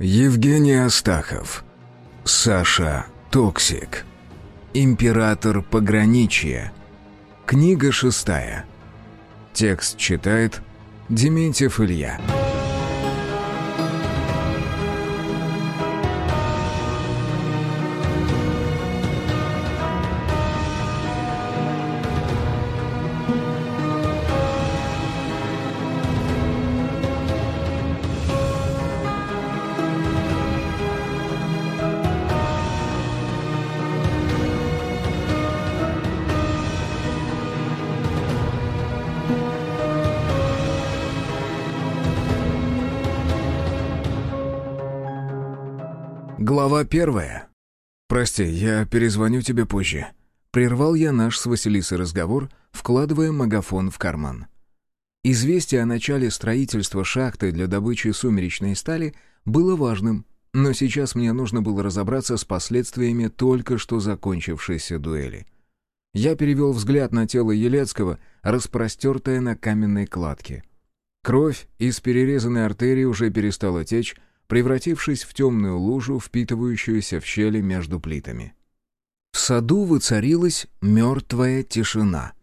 Евгений Астахов. Саша Токсик. Император пограничья. Книга шестая. Текст читает Дементьев Илья. Первая. «Прости, я перезвоню тебе позже». Прервал я наш с Василисой разговор, вкладывая магафон в карман. Известие о начале строительства шахты для добычи сумеречной стали было важным, но сейчас мне нужно было разобраться с последствиями только что закончившейся дуэли. Я перевел взгляд на тело Елецкого, распростертое на каменной кладке. Кровь из перерезанной артерии уже перестала течь, превратившись в темную лужу, впитывающуюся в щели между плитами. В саду воцарилась мертвая тишина.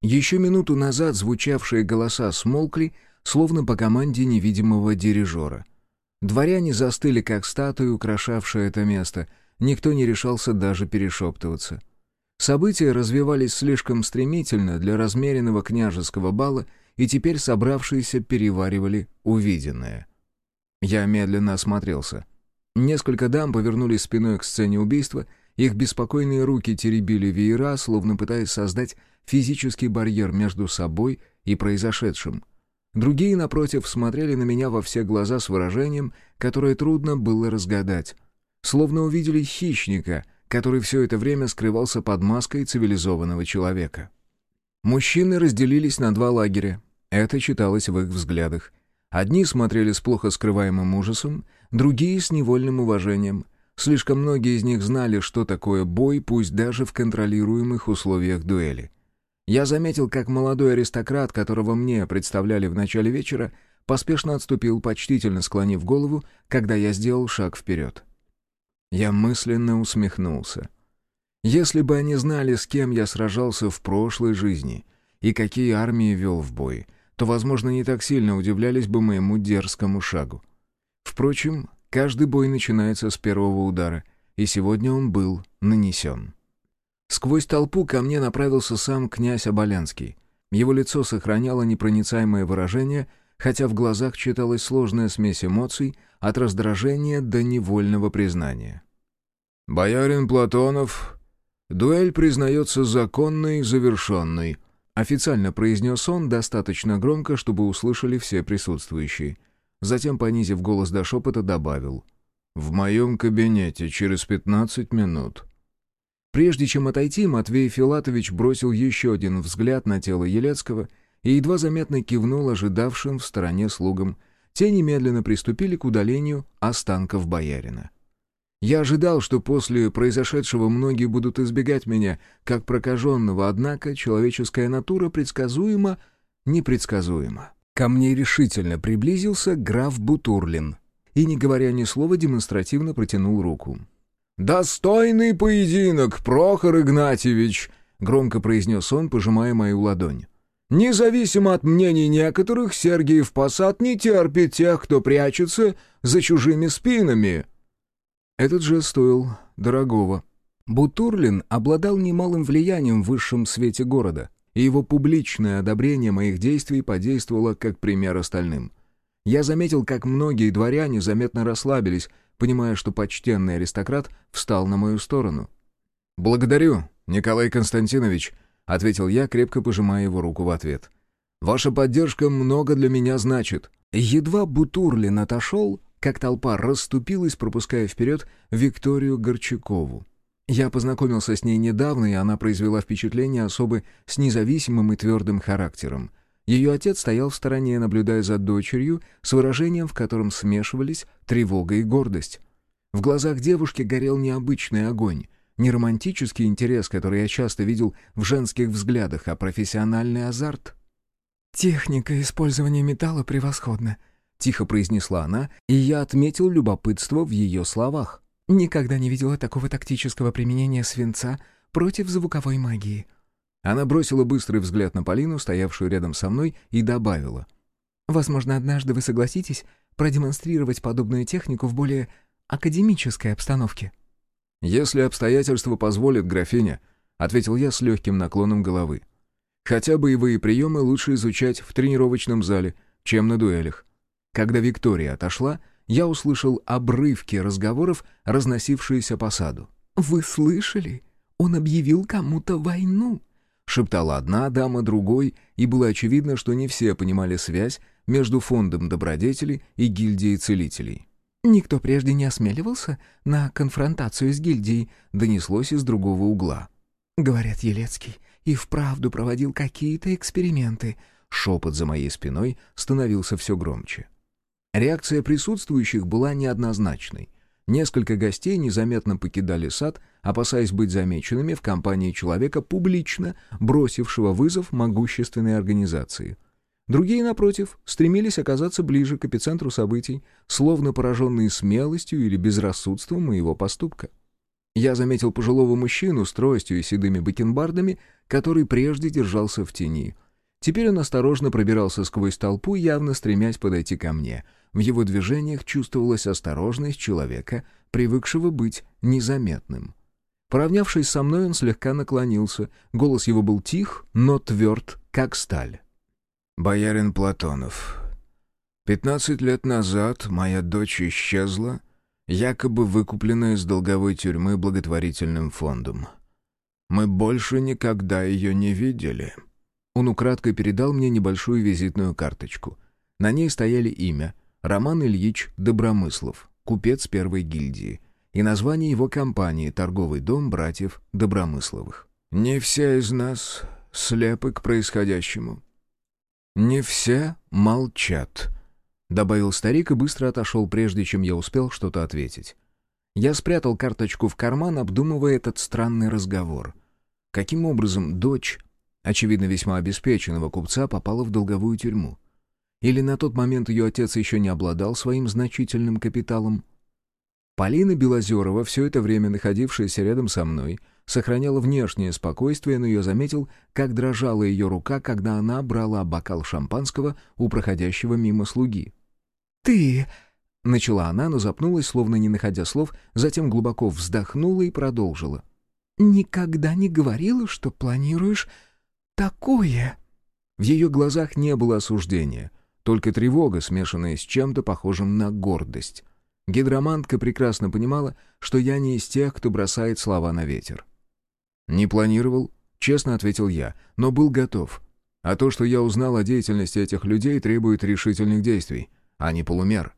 Еще минуту назад звучавшие голоса смолкли, словно по команде невидимого дирижера. Дворяне застыли, как статуи, украшавшие это место. Никто не решался даже перешептываться. События развивались слишком стремительно для размеренного княжеского бала, и теперь собравшиеся переваривали увиденное. Я медленно осмотрелся. Несколько дам повернулись спиной к сцене убийства, их беспокойные руки теребили веера, словно пытаясь создать физический барьер между собой и произошедшим. Другие, напротив, смотрели на меня во все глаза с выражением, которое трудно было разгадать. Словно увидели хищника, который все это время скрывался под маской цивилизованного человека. Мужчины разделились на два лагеря. Это читалось в их взглядах. Одни смотрели с плохо скрываемым ужасом, другие — с невольным уважением. Слишком многие из них знали, что такое бой, пусть даже в контролируемых условиях дуэли. Я заметил, как молодой аристократ, которого мне представляли в начале вечера, поспешно отступил, почтительно склонив голову, когда я сделал шаг вперед. Я мысленно усмехнулся. Если бы они знали, с кем я сражался в прошлой жизни и какие армии вел в бой — то, возможно, не так сильно удивлялись бы моему дерзкому шагу. Впрочем, каждый бой начинается с первого удара, и сегодня он был нанесен. Сквозь толпу ко мне направился сам князь Оболянский. Его лицо сохраняло непроницаемое выражение, хотя в глазах читалась сложная смесь эмоций от раздражения до невольного признания. «Боярин Платонов, дуэль признается законной и завершенной», Официально произнес он достаточно громко, чтобы услышали все присутствующие. Затем, понизив голос до шепота, добавил. «В моем кабинете через пятнадцать минут». Прежде чем отойти, Матвей Филатович бросил еще один взгляд на тело Елецкого и едва заметно кивнул ожидавшим в стороне слугам. Те немедленно приступили к удалению останков боярина. Я ожидал, что после произошедшего многие будут избегать меня, как прокаженного, однако человеческая натура предсказуема, непредсказуема. Ко мне решительно приблизился граф Бутурлин и, не говоря ни слова, демонстративно протянул руку. «Достойный поединок, Прохор Игнатьевич!» — громко произнес он, пожимая мою ладонь. «Независимо от мнений некоторых, Сергиев Посад не терпит тех, кто прячется за чужими спинами». Этот же стоил дорогого. Бутурлин обладал немалым влиянием в высшем свете города, и его публичное одобрение моих действий подействовало как пример остальным. Я заметил, как многие дворяне заметно расслабились, понимая, что почтенный аристократ встал на мою сторону. «Благодарю, Николай Константинович», — ответил я, крепко пожимая его руку в ответ. «Ваша поддержка много для меня значит». Едва Бутурлин отошел, как толпа расступилась, пропуская вперед Викторию Горчакову. Я познакомился с ней недавно, и она произвела впечатление особы с независимым и твердым характером. Ее отец стоял в стороне, наблюдая за дочерью, с выражением, в котором смешивались тревога и гордость. В глазах девушки горел необычный огонь, не романтический интерес, который я часто видел в женских взглядах, а профессиональный азарт. «Техника использования металла превосходна», тихо произнесла она, и я отметил любопытство в ее словах. «Никогда не видела такого тактического применения свинца против звуковой магии». Она бросила быстрый взгляд на Полину, стоявшую рядом со мной, и добавила. «Возможно, однажды вы согласитесь продемонстрировать подобную технику в более академической обстановке». «Если обстоятельства позволят, графиня», — ответил я с легким наклоном головы. «Хотя боевые приемы лучше изучать в тренировочном зале, чем на дуэлях». Когда Виктория отошла, я услышал обрывки разговоров, разносившиеся по саду. «Вы слышали? Он объявил кому-то войну!» Шептала одна дама другой, и было очевидно, что не все понимали связь между фондом добродетели и гильдией целителей. «Никто прежде не осмеливался на конфронтацию с гильдией», донеслось из другого угла. «Говорят, Елецкий и вправду проводил какие-то эксперименты». Шепот за моей спиной становился все громче. Реакция присутствующих была неоднозначной. Несколько гостей незаметно покидали сад, опасаясь быть замеченными в компании человека, публично бросившего вызов могущественной организации. Другие, напротив, стремились оказаться ближе к эпицентру событий, словно пораженные смелостью или безрассудством моего поступка. Я заметил пожилого мужчину с тростью и седыми бакенбардами, который прежде держался в тени. Теперь он осторожно пробирался сквозь толпу, явно стремясь подойти ко мне — в его движениях чувствовалась осторожность человека, привыкшего быть незаметным. Поравнявшись со мной, он слегка наклонился. Голос его был тих, но тверд, как сталь. «Боярин Платонов, пятнадцать лет назад моя дочь исчезла, якобы выкупленная из долговой тюрьмы благотворительным фондом. Мы больше никогда ее не видели». Он украдкой передал мне небольшую визитную карточку. На ней стояли имя, Роман Ильич Добромыслов, купец первой гильдии, и название его компании «Торговый дом братьев Добромысловых». «Не все из нас слепы к происходящему. Не все молчат», — добавил старик и быстро отошел, прежде чем я успел что-то ответить. Я спрятал карточку в карман, обдумывая этот странный разговор. Каким образом дочь, очевидно весьма обеспеченного купца, попала в долговую тюрьму? Или на тот момент ее отец еще не обладал своим значительным капиталом? Полина Белозерова, все это время находившаяся рядом со мной, сохраняла внешнее спокойствие, но я заметил, как дрожала ее рука, когда она брала бокал шампанского у проходящего мимо слуги. «Ты...» — начала она, но запнулась, словно не находя слов, затем глубоко вздохнула и продолжила. «Никогда не говорила, что планируешь такое...» В ее глазах не было осуждения — только тревога, смешанная с чем-то похожим на гордость. Гидромантка прекрасно понимала, что я не из тех, кто бросает слова на ветер. «Не планировал», — честно ответил я, — «но был готов. А то, что я узнал о деятельности этих людей, требует решительных действий, а не полумер».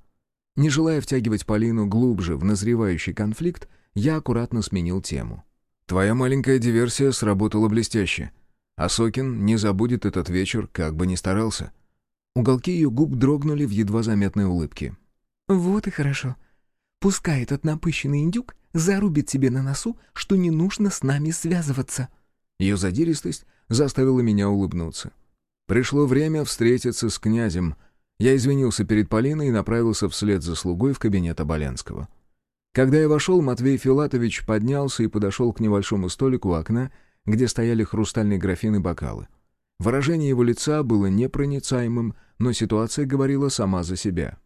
Не желая втягивать Полину глубже в назревающий конфликт, я аккуратно сменил тему. «Твоя маленькая диверсия сработала блестяще. А Сокин не забудет этот вечер, как бы ни старался». Уголки ее губ дрогнули в едва заметной улыбке. «Вот и хорошо. Пускай этот напыщенный индюк зарубит тебе на носу, что не нужно с нами связываться». Ее задиристость заставила меня улыбнуться. Пришло время встретиться с князем. Я извинился перед Полиной и направился вслед за слугой в кабинет Оболенского. Когда я вошел, Матвей Филатович поднялся и подошел к небольшому столику у окна, где стояли хрустальные графины и бокалы. Выражение его лица было непроницаемым, но ситуация говорила сама за себя.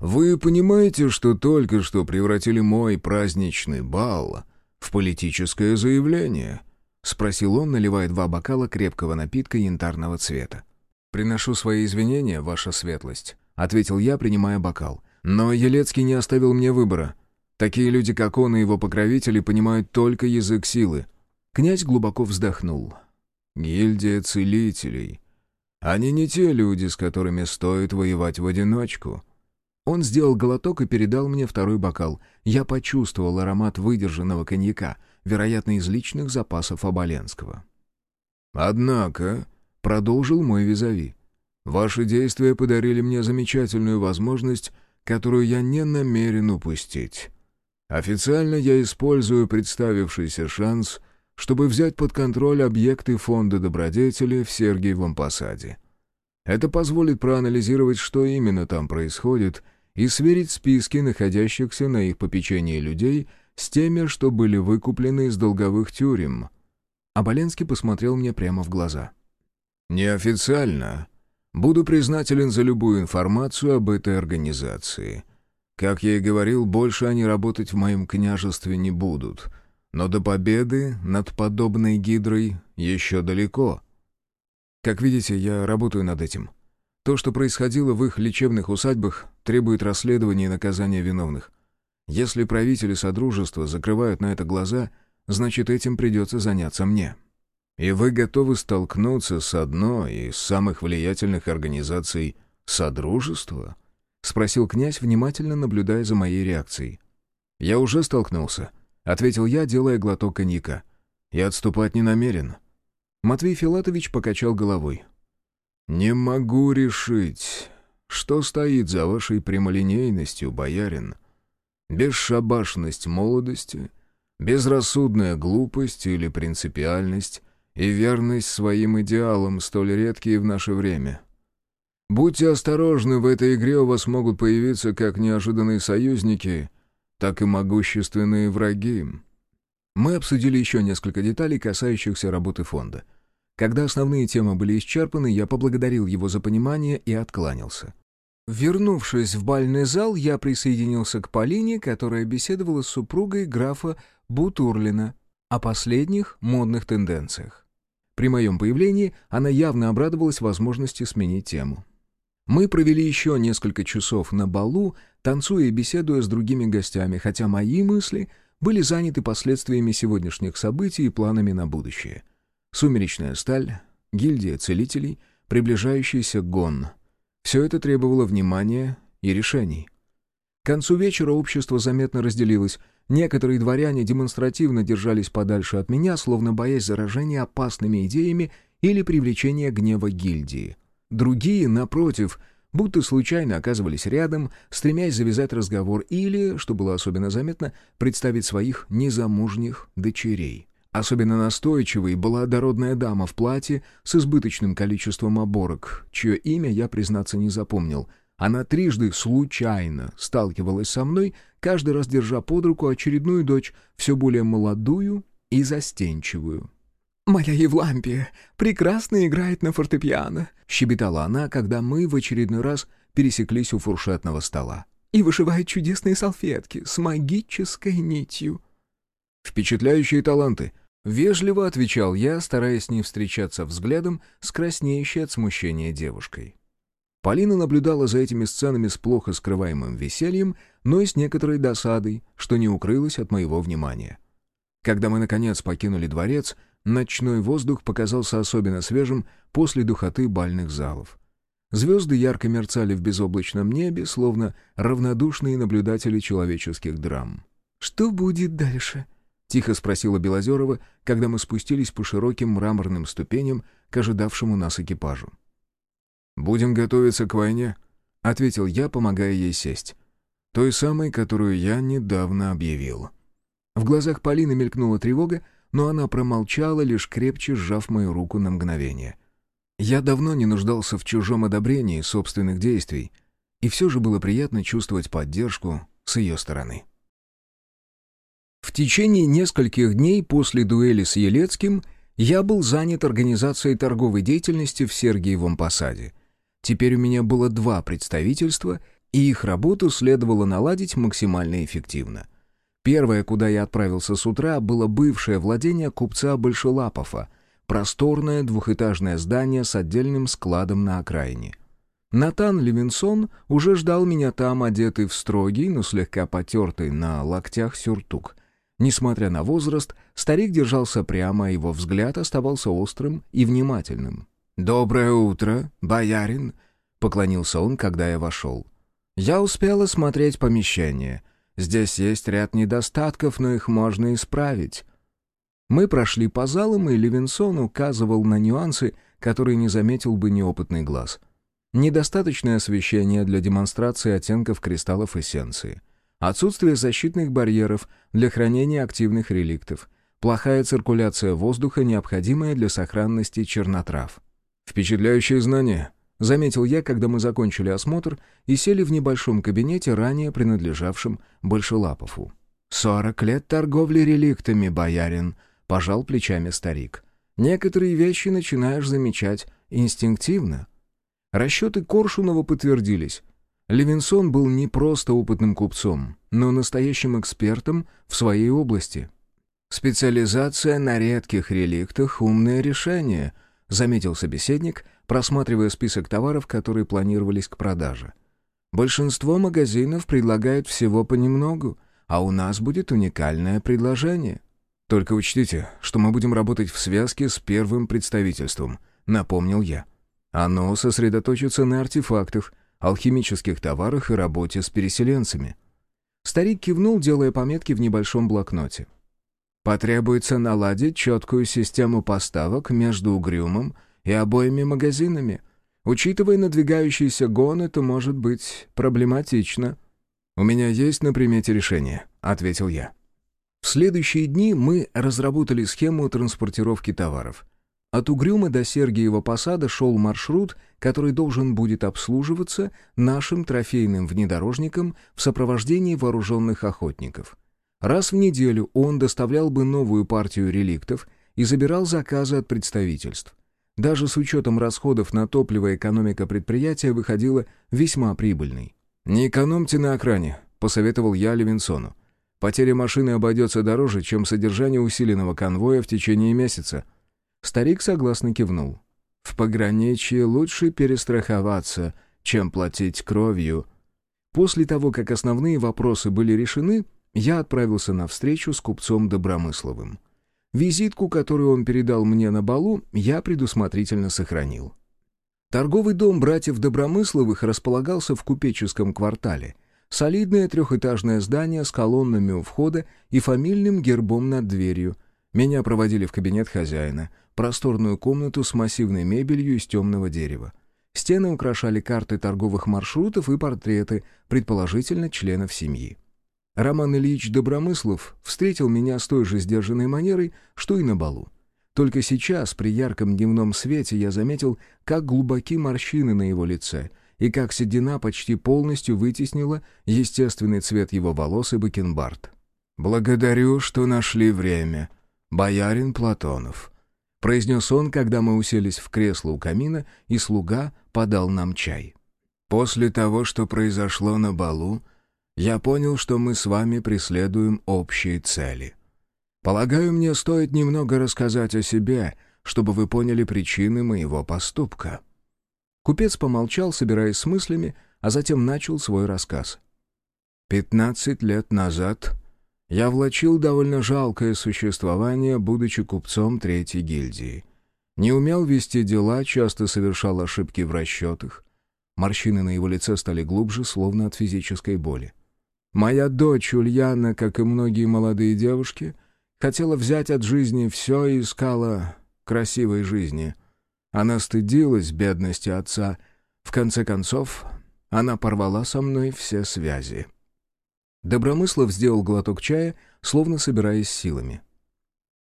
«Вы понимаете, что только что превратили мой праздничный бал в политическое заявление?» — спросил он, наливая два бокала крепкого напитка янтарного цвета. «Приношу свои извинения, ваша светлость», — ответил я, принимая бокал. «Но Елецкий не оставил мне выбора. Такие люди, как он и его покровители, понимают только язык силы». Князь глубоко вздохнул. Гильдия целителей. Они не те люди, с которыми стоит воевать в одиночку. Он сделал глоток и передал мне второй бокал. Я почувствовал аромат выдержанного коньяка, вероятно, из личных запасов Оболенского. «Однако», — продолжил мой визави, — «ваши действия подарили мне замечательную возможность, которую я не намерен упустить. Официально я использую представившийся шанс — чтобы взять под контроль объекты фонда добродетели в Сергиевом посаде. Это позволит проанализировать, что именно там происходит, и сверить списки находящихся на их попечении людей с теми, что были выкуплены из долговых тюрем. Аболенский посмотрел мне прямо в глаза. «Неофициально. Буду признателен за любую информацию об этой организации. Как я и говорил, больше они работать в моем княжестве не будут. Но до победы над подобной гидрой еще далеко. Как видите, я работаю над этим. То, что происходило в их лечебных усадьбах, требует расследования и наказания виновных. Если правители Содружества закрывают на это глаза, значит, этим придется заняться мне». И вы готовы столкнуться с одной из самых влиятельных организаций Содружества? Спросил князь, внимательно наблюдая за моей реакцией. Я уже столкнулся, ответил я, делая глоток коньяка. И отступать не намерен. Матвей Филатович покачал головой. «Не могу решить, что стоит за вашей прямолинейностью, боярин. Бесшабашность молодости, безрассудная глупость или принципиальность, и верность своим идеалам, столь редкие в наше время. Будьте осторожны, в этой игре у вас могут появиться как неожиданные союзники, так и могущественные враги. Мы обсудили еще несколько деталей, касающихся работы фонда. Когда основные темы были исчерпаны, я поблагодарил его за понимание и откланялся. Вернувшись в бальный зал, я присоединился к Полине, которая беседовала с супругой графа Бутурлина о последних модных тенденциях. При моем появлении она явно обрадовалась возможности сменить тему. Мы провели еще несколько часов на балу, танцуя и беседуя с другими гостями, хотя мои мысли были заняты последствиями сегодняшних событий и планами на будущее. Сумеречная сталь, гильдия целителей, приближающийся гон. Все это требовало внимания и решений. К концу вечера общество заметно разделилось, Некоторые дворяне демонстративно держались подальше от меня, словно боясь заражения опасными идеями или привлечения гнева гильдии. Другие, напротив, будто случайно оказывались рядом, стремясь завязать разговор или, что было особенно заметно, представить своих незамужних дочерей. Особенно настойчивой была дородная дама в платье с избыточным количеством оборок, чье имя я, признаться, не запомнил — она трижды случайно сталкивалась со мной, каждый раз держа под руку очередную дочь, все более молодую и застенчивую. «Моя Евлампия прекрасно играет на фортепиано», — щебетала она, когда мы в очередной раз пересеклись у фуршетного стола. «И вышивает чудесные салфетки с магической нитью». «Впечатляющие таланты», — вежливо отвечал я, стараясь не встречаться взглядом с краснеющей от смущения девушкой. Полина наблюдала за этими сценами с плохо скрываемым весельем, но и с некоторой досадой, что не укрылось от моего внимания. Когда мы, наконец, покинули дворец, ночной воздух показался особенно свежим после духоты бальных залов. Звезды ярко мерцали в безоблачном небе, словно равнодушные наблюдатели человеческих драм. «Что будет дальше?» — тихо спросила Белозерова, когда мы спустились по широким мраморным ступеням к ожидавшему нас экипажу. «Будем готовиться к войне», — ответил я, помогая ей сесть. «Той самой, которую я недавно объявил». В глазах Полины мелькнула тревога, но она промолчала, лишь крепче сжав мою руку на мгновение. Я давно не нуждался в чужом одобрении собственных действий, и все же было приятно чувствовать поддержку с ее стороны. В течение нескольких дней после дуэли с Елецким я был занят организацией торговой деятельности в Сергиевом Посаде — Теперь у меня было два представительства, и их работу следовало наладить максимально эффективно. Первое, куда я отправился с утра, было бывшее владение купца Большелапова, просторное двухэтажное здание с отдельным складом на окраине. Натан Левинсон уже ждал меня там, одетый в строгий, но слегка потертый на локтях сюртук. Несмотря на возраст, старик держался прямо, его взгляд оставался острым и внимательным. «Доброе утро, боярин!» — поклонился он, когда я вошел. «Я успел осмотреть помещение. Здесь есть ряд недостатков, но их можно исправить». Мы прошли по залам, и Левинсон указывал на нюансы, которые не заметил бы неопытный глаз. Недостаточное освещение для демонстрации оттенков кристаллов эссенции. Отсутствие защитных барьеров для хранения активных реликтов. Плохая циркуляция воздуха, необходимая для сохранности чернотрав. «Впечатляющие знания», — заметил я, когда мы закончили осмотр и сели в небольшом кабинете, ранее принадлежавшем Большелапову. «Сорок лет торговли реликтами, боярин», — пожал плечами старик. «Некоторые вещи начинаешь замечать инстинктивно». Расчеты Коршунова подтвердились. Левинсон был не просто опытным купцом, но настоящим экспертом в своей области. «Специализация на редких реликтах — умное решение», — заметил собеседник, просматривая список товаров, которые планировались к продаже. «Большинство магазинов предлагают всего понемногу, а у нас будет уникальное предложение». «Только учтите, что мы будем работать в связке с первым представительством», — напомнил я. «Оно сосредоточится на артефактах, алхимических товарах и работе с переселенцами». Старик кивнул, делая пометки в небольшом блокноте. Потребуется наладить четкую систему поставок между Угрюмом и обоими магазинами. Учитывая надвигающийся гон, это может быть проблематично». «У меня есть на примете решение», — ответил я. В следующие дни мы разработали схему транспортировки товаров. От Угрюма до Сергиева Посада шел маршрут, который должен будет обслуживаться нашим трофейным внедорожником в сопровождении вооруженных охотников. Раз в неделю он доставлял бы новую партию реликтов и забирал заказы от представительств. Даже с учетом расходов на топливо экономика предприятия выходила весьма прибыльной. «Не экономьте на охране», — посоветовал я Левинсону. «Потеря машины обойдется дороже, чем содержание усиленного конвоя в течение месяца». Старик согласно кивнул. «В пограничье лучше перестраховаться, чем платить кровью». После того, как основные вопросы были решены, я отправился на встречу с купцом Добромысловым. Визитку, которую он передал мне на балу, я предусмотрительно сохранил. Торговый дом братьев Добромысловых располагался в купеческом квартале. Солидное трехэтажное здание с колоннами у входа и фамильным гербом над дверью. Меня проводили в кабинет хозяина, просторную комнату с массивной мебелью из темного дерева. Стены украшали карты торговых маршрутов и портреты, предположительно, членов семьи. Роман Ильич Добромыслов встретил меня с той же сдержанной манерой, что и на балу. Только сейчас, при ярком дневном свете, я заметил, как глубоки морщины на его лице и как седина почти полностью вытеснила естественный цвет его волос и бакенбард. «Благодарю, что нашли время, боярин Платонов», — произнес он, когда мы уселись в кресло у камина, и слуга подал нам чай. «После того, что произошло на балу, я понял, что мы с вами преследуем общие цели. Полагаю, мне стоит немного рассказать о себе, чтобы вы поняли причины моего поступка». Купец помолчал, собираясь с мыслями, а затем начал свой рассказ. «Пятнадцать лет назад я влачил довольно жалкое существование, будучи купцом третьей гильдии. Не умел вести дела, часто совершал ошибки в расчетах. Морщины на его лице стали глубже, словно от физической боли. Моя дочь Ульяна, как и многие молодые девушки, хотела взять от жизни все и искала красивой жизни. Она стыдилась бедности отца. В конце концов, она порвала со мной все связи. Добромыслов сделал глоток чая, словно собираясь силами.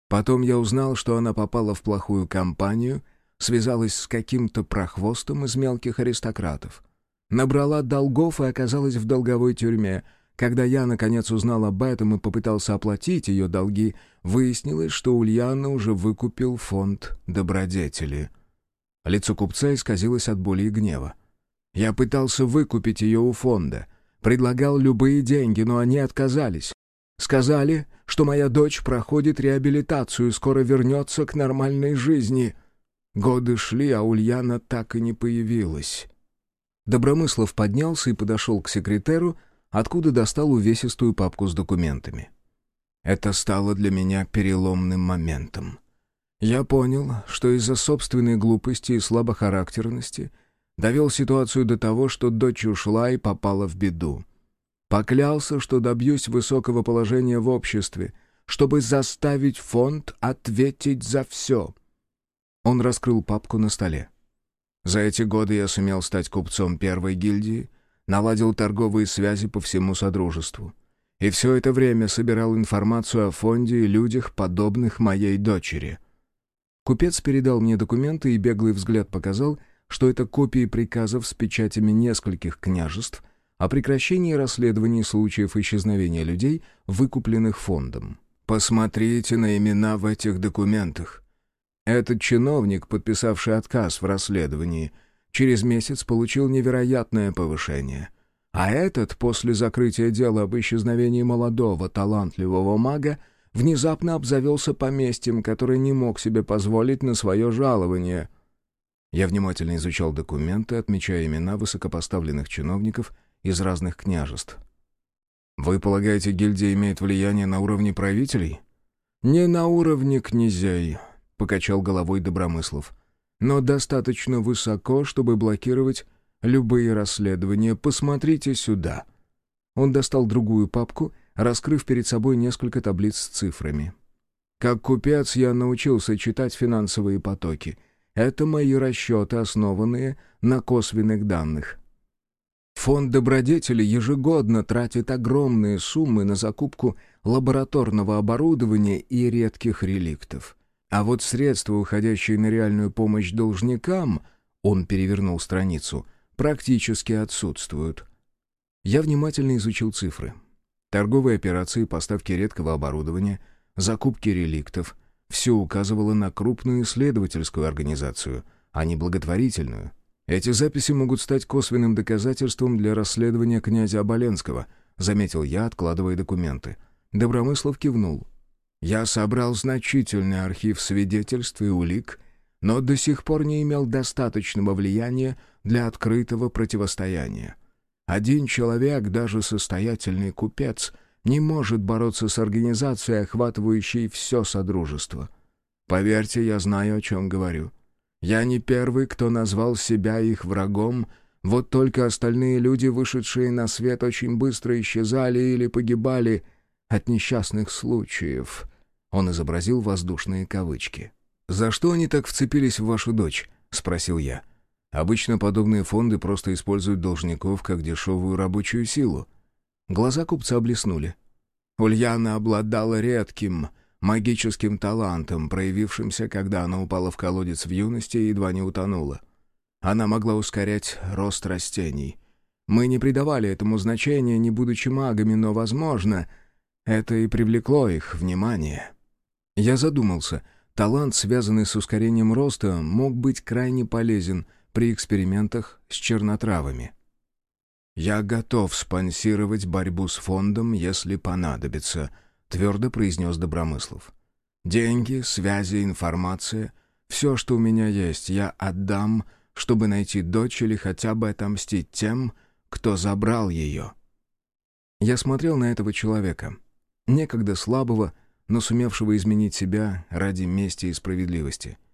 Потом я узнал, что она попала в плохую компанию, связалась с каким-то прохвостом из мелких аристократов. Набрала долгов и оказалась в долговой тюрьме — когда я, наконец, узнал об этом и попытался оплатить ее долги, выяснилось, что Ульяна уже выкупил фонд добродетели. Лицо купца исказилось от боли и гнева. Я пытался выкупить ее у фонда. Предлагал любые деньги, но они отказались. Сказали, что моя дочь проходит реабилитацию и скоро вернется к нормальной жизни. Годы шли, а Ульяна так и не появилась. Добромыслов поднялся и подошел к секретеру, откуда достал увесистую папку с документами. Это стало для меня переломным моментом. Я понял, что из-за собственной глупости и слабохарактерности довел ситуацию до того, что дочь ушла и попала в беду. Поклялся, что добьюсь высокого положения в обществе, чтобы заставить фонд ответить за все. Он раскрыл папку на столе. За эти годы я сумел стать купцом первой гильдии — наладил торговые связи по всему Содружеству. И все это время собирал информацию о фонде и людях, подобных моей дочери. Купец передал мне документы, и беглый взгляд показал, что это копии приказов с печатями нескольких княжеств о прекращении расследований случаев исчезновения людей, выкупленных фондом. «Посмотрите на имена в этих документах. Этот чиновник, подписавший отказ в расследовании, через месяц получил невероятное повышение. А этот, после закрытия дела об исчезновении молодого, талантливого мага, внезапно обзавелся поместьем, которое не мог себе позволить на свое жалование. Я внимательно изучал документы, отмечая имена высокопоставленных чиновников из разных княжеств. «Вы полагаете, гильдия имеет влияние на уровне правителей?» «Не на уровне князей», — покачал головой Добромыслов. «Но достаточно высоко, чтобы блокировать любые расследования. Посмотрите сюда». Он достал другую папку раскрыв перед собой несколько таблиц с цифрами. «Как купец я научился читать финансовые потоки. Это мои расчеты, основанные на косвенных данных. Фонд добродетели ежегодно тратит огромные суммы на закупку лабораторного оборудования и редких реликтов. А вот средства, уходящие на реальную помощь должникам, он перевернул страницу, практически отсутствуют. Я внимательно изучил цифры. Торговые операции, поставки редкого оборудования, закупки реликтов — все указывало на крупную исследовательскую организацию, а не благотворительную. Эти записи могут стать косвенным доказательством для расследования князя Оболенского, заметил я, откладывая документы. Добромыслов кивнул. Я собрал значительный архив свидетельств и улик, но до сих пор не имел достаточного влияния для открытого противостояния. Один человек, даже состоятельный купец, не может бороться с организацией, охватывающей все Содружество. Поверьте, я знаю, о чем говорю. Я не первый, кто назвал себя их врагом, вот только остальные люди, вышедшие на свет, очень быстро исчезали или погибали от несчастных случаев. Он изобразил воздушные кавычки. «За что они так вцепились в вашу дочь?» — спросил я. Обычно подобные фонды просто используют должников как дешевую рабочую силу. Глаза купца блеснули. Ульяна обладала редким магическим талантом, проявившимся, когда она упала в колодец в юности и едва не утонула. Она могла ускорять рост растений. Мы не придавали этому значения, не будучи магами, но, возможно, это и привлекло их внимание. Я задумался. Талант, связанный с ускорением роста, мог быть крайне полезен — при экспериментах с чернотравами. «Я готов спонсировать борьбу с фондом, если понадобится», — твердо произнес Добромыслов. «Деньги, связи, информация — все, что у меня есть, я отдам, чтобы найти дочь или хотя бы отомстить тем, кто забрал ее». Я смотрел на этого человека, некогда слабого, но сумевшего изменить себя ради мести и справедливости —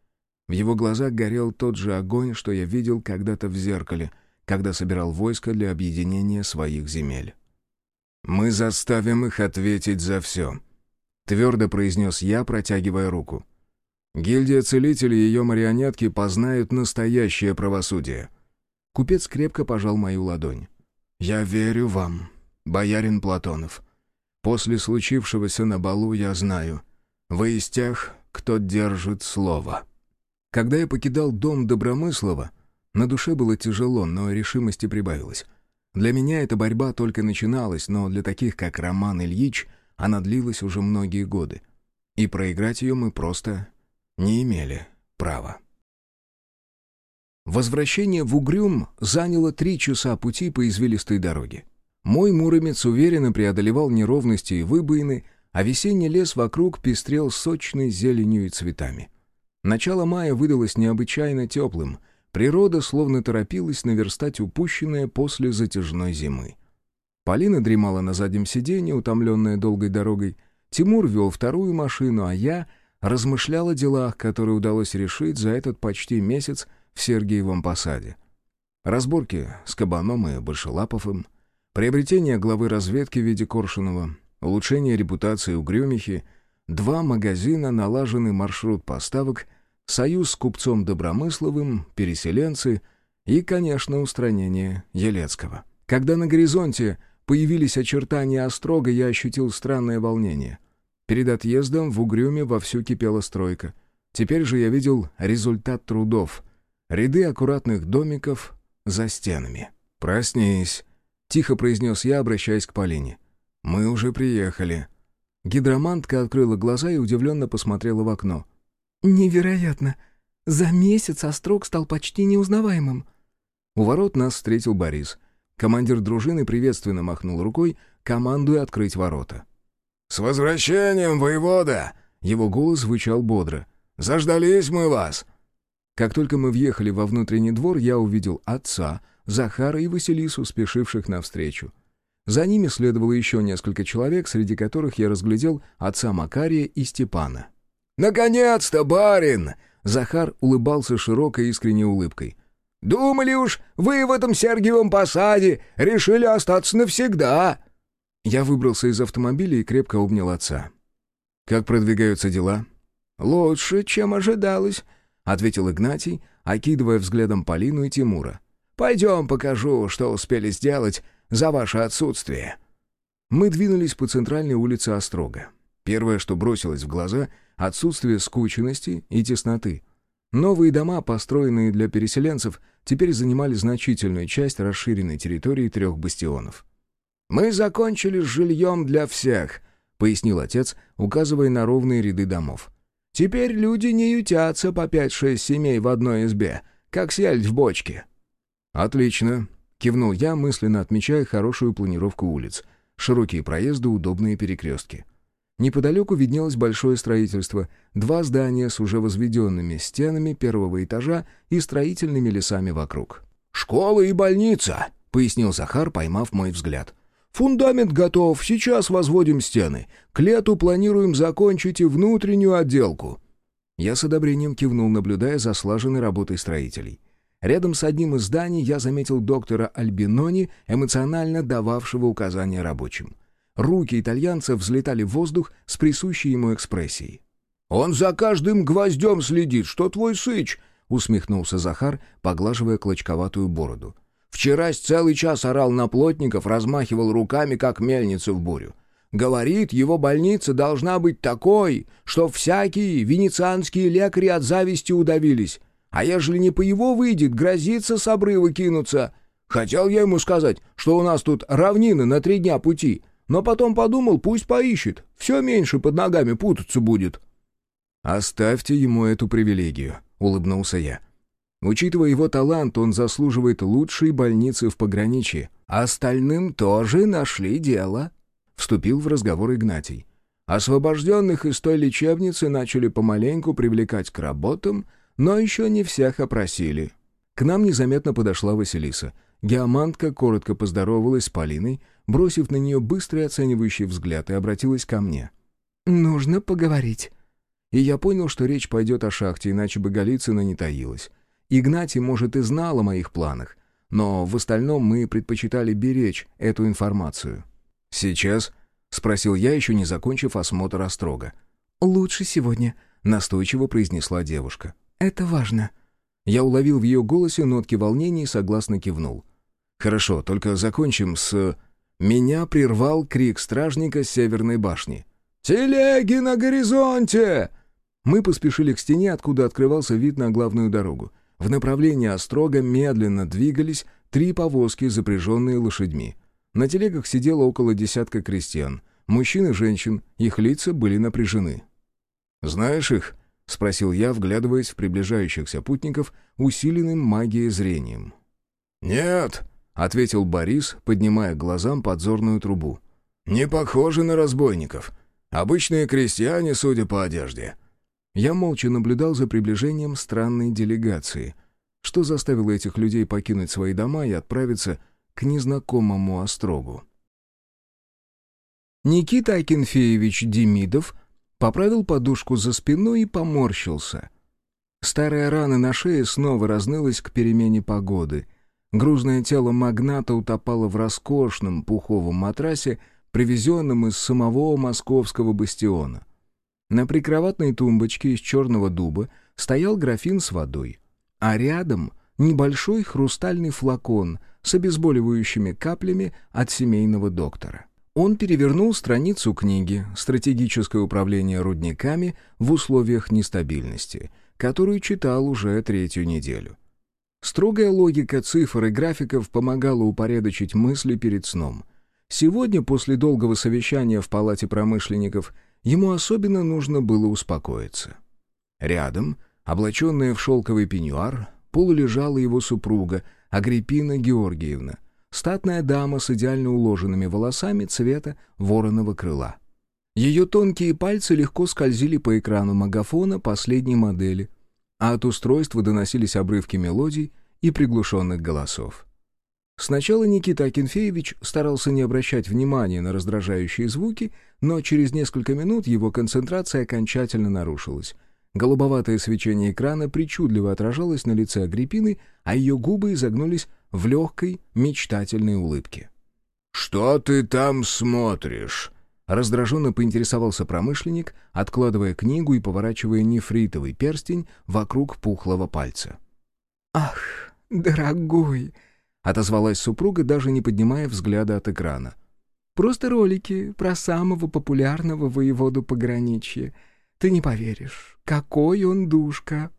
в его глазах горел тот же огонь, что я видел когда-то в зеркале, когда собирал войско для объединения своих земель. «Мы заставим их ответить за все», — твердо произнес я, протягивая руку. «Гильдия целителей и ее марионетки познают настоящее правосудие». Купец крепко пожал мою ладонь. «Я верю вам, боярин Платонов. После случившегося на балу я знаю, вы из тех, кто держит слово». Когда я покидал дом Добромыслова, на душе было тяжело, но решимости прибавилось. Для меня эта борьба только начиналась, но для таких, как Роман Ильич, она длилась уже многие годы. И проиграть ее мы просто не имели права. Возвращение в Угрюм заняло три часа пути по извилистой дороге. Мой муромец уверенно преодолевал неровности и выбоины, а весенний лес вокруг пестрел сочной зеленью и цветами. Начало мая выдалось необычайно теплым. Природа словно торопилась наверстать упущенное после затяжной зимы. Полина дремала на заднем сиденье, утомленная долгой дорогой. Тимур вел вторую машину, а я размышлял о делах, которые удалось решить за этот почти месяц в Сергиевом посаде. Разборки с Кабаном и Большелаповым, приобретение главы разведки в виде Коршунова, улучшение репутации Угрюмихи, два магазина, налаженный маршрут поставок — союз с купцом Добромысловым, переселенцы и, конечно, устранение Елецкого. Когда на горизонте появились очертания острога, я ощутил странное волнение. Перед отъездом в Угрюме вовсю кипела стройка. Теперь же я видел результат трудов. Ряды аккуратных домиков за стенами. «Проснись», — тихо произнес я, обращаясь к Полине. «Мы уже приехали». Гидромантка открыла глаза и удивленно посмотрела в окно. «Невероятно! За месяц Острог стал почти неузнаваемым». У ворот нас встретил Борис. Командир дружины приветственно махнул рукой, командуя открыть ворота. «С возвращением, воевода!» Его голос звучал бодро. «Заждались мы вас!» Как только мы въехали во внутренний двор, я увидел отца, Захара и Василису, спешивших навстречу. За ними следовало еще несколько человек, среди которых я разглядел отца Макария и Степана. «Наконец-то, барин!» Захар улыбался широкой искренней улыбкой. «Думали уж, вы в этом Сергиевом посаде решили остаться навсегда!» Я выбрался из автомобиля и крепко обнял отца. «Как продвигаются дела?» «Лучше, чем ожидалось», — ответил Игнатий, окидывая взглядом Полину и Тимура. «Пойдем покажу, что успели сделать за ваше отсутствие». Мы двинулись по центральной улице Острога. Первое, что бросилось в глаза — отсутствие скученности и тесноты. Новые дома, построенные для переселенцев, теперь занимали значительную часть расширенной территории трех бастионов. «Мы закончили с жильем для всех», — пояснил отец, указывая на ровные ряды домов. «Теперь люди не ютятся по пять-шесть семей в одной избе, как сельдь в бочке». «Отлично», — кивнул я, мысленно отмечая хорошую планировку улиц. Широкие проезды, удобные перекрестки. Неподалеку виднелось большое строительство, два здания с уже возведенными стенами первого этажа и строительными лесами вокруг. «Школа и больница», — пояснил Захар, поймав мой взгляд. Фундамент готов, сейчас возводим стены. К лету планируем закончить и внутреннюю отделку». Я с одобрением кивнул, наблюдая за слаженной работой строителей. Рядом с одним из зданий я заметил доктора Альбинони, эмоционально дававшего указания рабочим. Руки итальянца взлетали в воздух с присущей ему экспрессией. «Он за каждым гвоздем следит, что твой сыч!» — усмехнулся Захар, поглаживая клочковатую бороду. Вчерась целый час орал на плотников, размахивал руками, как мельница в бурю. Говорит, его больница должна быть такой, что всякие венецианские лекари от зависти удавились. А ежели не по его выйдет, грозится с обрыва кинуться. Хотел я ему сказать, что у нас тут равнины на три дня пути, но потом подумал, пусть поищет, все меньше под ногами путаться будет». «Оставьте ему эту привилегию», — улыбнулся я. Учитывая его талант, он заслуживает лучшей больницы в пограничье. Остальным тоже нашли дело», — вступил в разговор Игнатий. «Освобожденных из той лечебницы начали помаленьку привлекать к работам, но еще не всех опросили». К нам незаметно подошла Василиса. Геомантка коротко поздоровалась с Полиной, бросив на нее быстрый оценивающий взгляд, и обратилась ко мне. «Нужно поговорить». И я понял, что речь пойдет о шахте, иначе бы Голицына не таилась. Игнатий, может, и знал о моих планах, но в остальном мы предпочитали беречь эту информацию. «Сейчас?» — спросил я, еще не закончив осмотр острога. «Лучше сегодня», — настойчиво произнесла девушка. «Это важно». Я уловил в ее голосе нотки волнения и согласно кивнул. «Хорошо, только закончим с...» Меня прервал крик стражника с северной башни. «Телеги на горизонте!» Мы поспешили к стене, откуда открывался вид на главную дорогу. В направлении Острога медленно двигались три повозки, запряженные лошадьми. На телегах сидело около десятка крестьян. Мужчин и женщин, их лица были напряжены. «Знаешь их?» — спросил я, вглядываясь в приближающихся путников усиленным магией зрением. «Нет», — ответил Борис, поднимая глазам подзорную трубу. «Не похожи на разбойников. Обычные крестьяне, судя по одежде. Я молча наблюдал за приближением странной делегации. Что заставило этих людей покинуть свои дома и отправиться к незнакомому острогу? Никита Акинфеевич Демидов поправил подушку за спиной и поморщился. Старая рана на шее снова разнылась к перемене погоды. Грузное тело магната утопало в роскошном пуховом матрасе, привезенном из самого московского бастиона. На прикроватной тумбочке из черного дуба стоял графин с водой, а рядом небольшой хрустальный флакон с обезболивающими каплями от семейного доктора. Он перевернул страницу книги «Стратегическое управление рудниками в условиях нестабильности», которую читал уже третью неделю. Строгая логика цифр и графиков помогала упорядочить мысли перед сном. Сегодня, после долгого совещания в палате промышленников, ему особенно нужно было успокоиться. Рядом, облаченная в шелковый пеньюар, полулежала его супруга, Агриппина Георгиевна, статная дама с идеально уложенными волосами цвета вороного крыла. Ее тонкие пальцы легко скользили по экрану магафона последней модели, а от устройства доносились обрывки мелодий и приглушенных голосов. Сначала Никита Акинфеевич старался не обращать внимания на раздражающие звуки, но через несколько минут его концентрация окончательно нарушилась. Голубоватое свечение экрана причудливо отражалось на лице Агриппины, а ее губы изогнулись в легкой, мечтательной улыбке. «Что ты там смотришь?» Раздраженно поинтересовался промышленник, откладывая книгу и поворачивая нефритовый перстень вокруг пухлого пальца. «Ах, дорогой!» — отозвалась супруга, даже не поднимая взгляда от экрана. «Просто ролики про самого популярного воеводу пограничья. Ты не поверишь, какой он душка!»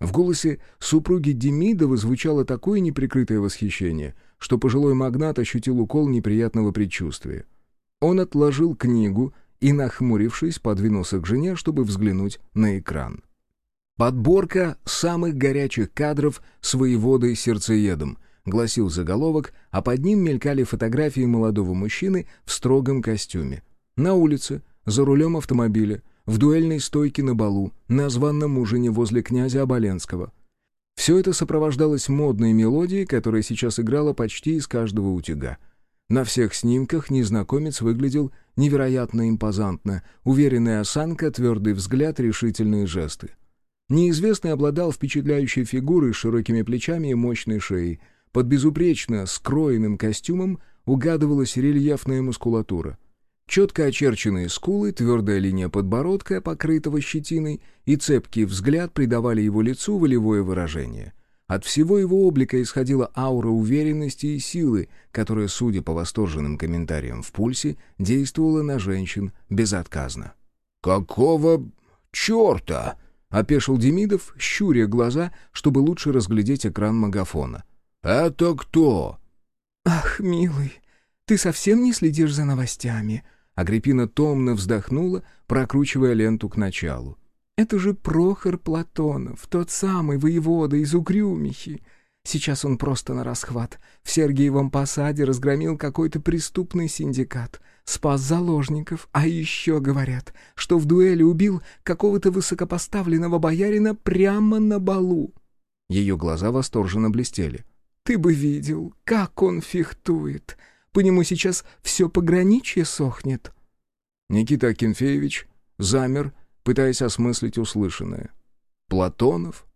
В голосе супруги Демидова звучало такое неприкрытое восхищение, что пожилой магнат ощутил укол неприятного предчувствия. Он отложил книгу и, нахмурившись, подвинулся к жене, чтобы взглянуть на экран. «Подборка самых горячих кадров с воеводой-сердцеедом», — гласил заголовок, а под ним мелькали фотографии молодого мужчины в строгом костюме. На улице, за рулем автомобиля, в дуэльной стойке на балу, на званном ужине возле князя Оболенского. Все это сопровождалось модной мелодией, которая сейчас играла почти из каждого утюга — на всех снимках незнакомец выглядел невероятно импозантно, уверенная осанка, твердый взгляд, решительные жесты. Неизвестный обладал впечатляющей фигурой широкими плечами и мощной шеей. Под безупречно скроенным костюмом угадывалась рельефная мускулатура. Четко очерченные скулы, твердая линия подбородка, покрытого щетиной, и цепкий взгляд придавали его лицу волевое выражение — от всего его облика исходила аура уверенности и силы, которая, судя по восторженным комментариям в пульсе, действовала на женщин безотказно. «Какого черта?» — опешил Демидов, щуря глаза, чтобы лучше разглядеть экран магафона. «Это кто?» «Ах, милый, ты совсем не следишь за новостями?» Агриппина томно вздохнула, прокручивая ленту к началу. Это же Прохор Платонов, тот самый воевода из Угрюмихи. Сейчас он просто на расхват. В Сергиевом посаде разгромил какой-то преступный синдикат, спас заложников, а еще говорят, что в дуэли убил какого-то высокопоставленного боярина прямо на балу. Ее глаза восторженно блестели. «Ты бы видел, как он фехтует! По нему сейчас все пограничье сохнет!» Никита Акинфеевич замер, пытаясь осмыслить услышанное. Платонов?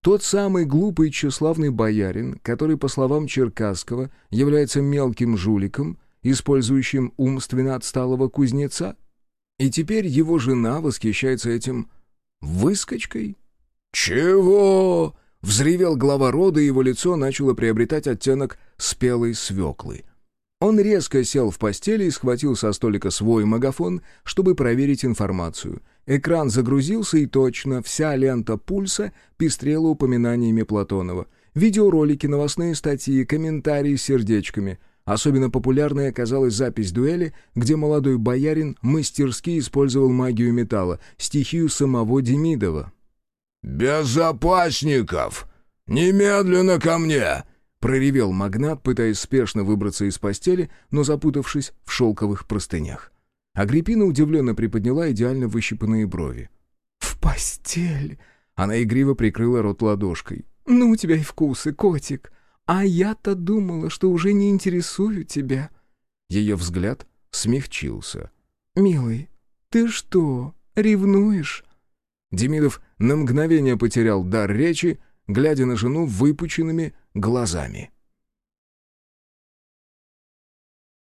Тот самый глупый и тщеславный боярин, который, по словам Черкасского, является мелким жуликом, использующим умственно отсталого кузнеца? И теперь его жена восхищается этим выскочкой? «Чего?» — взревел глава рода, и его лицо начало приобретать оттенок спелой свеклы. Он резко сел в постели и схватил со столика свой магафон, чтобы проверить информацию. Экран загрузился, и точно вся лента пульса пестрела упоминаниями Платонова. Видеоролики, новостные статьи, комментарии с сердечками. Особенно популярной оказалась запись дуэли, где молодой боярин мастерски использовал магию металла, стихию самого Демидова. «Безопасников! Немедленно ко мне!» Проревел магнат, пытаясь спешно выбраться из постели, но запутавшись в шелковых простынях. Агриппина удивленно приподняла идеально выщипанные брови. «В постель!» Она игриво прикрыла рот ладошкой. «Ну, у тебя и вкусы, котик. А я-то думала, что уже не интересую тебя». Ее взгляд смягчился. «Милый, ты что, ревнуешь?» Демидов на мгновение потерял дар речи, глядя на жену выпученными глазами.